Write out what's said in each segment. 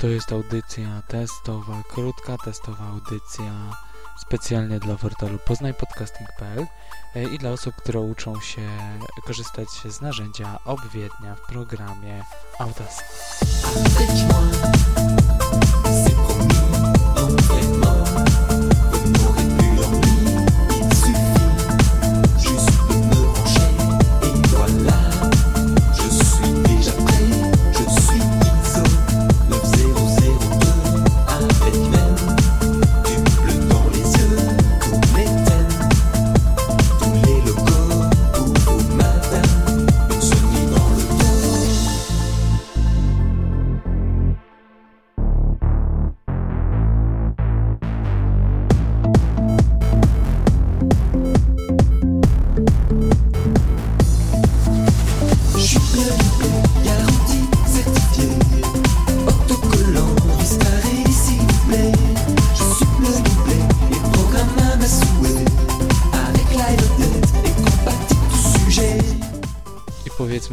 To jest audycja testowa, krótka testowa audycja specjalnie dla portalu poznajpodcasting.pl e, i dla osób, które uczą się korzystać z narzędzia obwiednia w programie Audacity.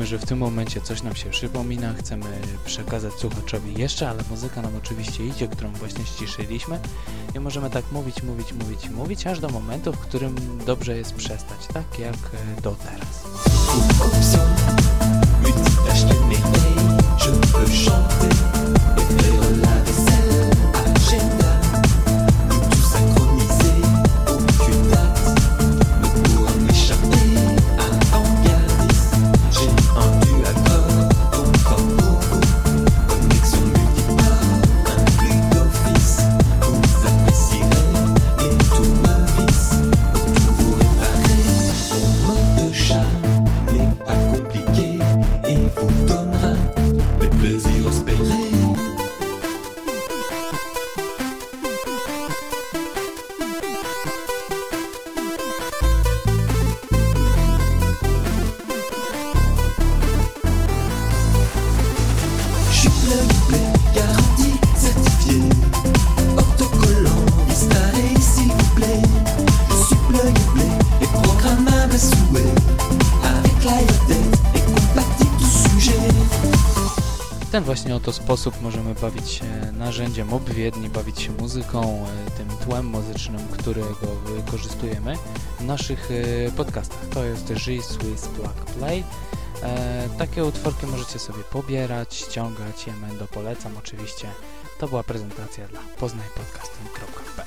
Że w tym momencie coś nam się przypomina, chcemy przekazać słuchaczowi jeszcze, ale muzyka nam oczywiście idzie, którą właśnie ściszyliśmy i możemy tak mówić, mówić, mówić, mówić, aż do momentu, w którym dobrze jest przestać, tak jak e, do teraz. Ten właśnie oto sposób możemy bawić się narzędziem obwiedni, bawić się muzyką, e, tym tłem muzycznym, którego wykorzystujemy w naszych e, podcastach. To jest G Swiss Plug Play. E, takie utworki możecie sobie pobierać, ściągać. Ja Mendo polecam oczywiście. To była prezentacja dla poznajpodcasting.pl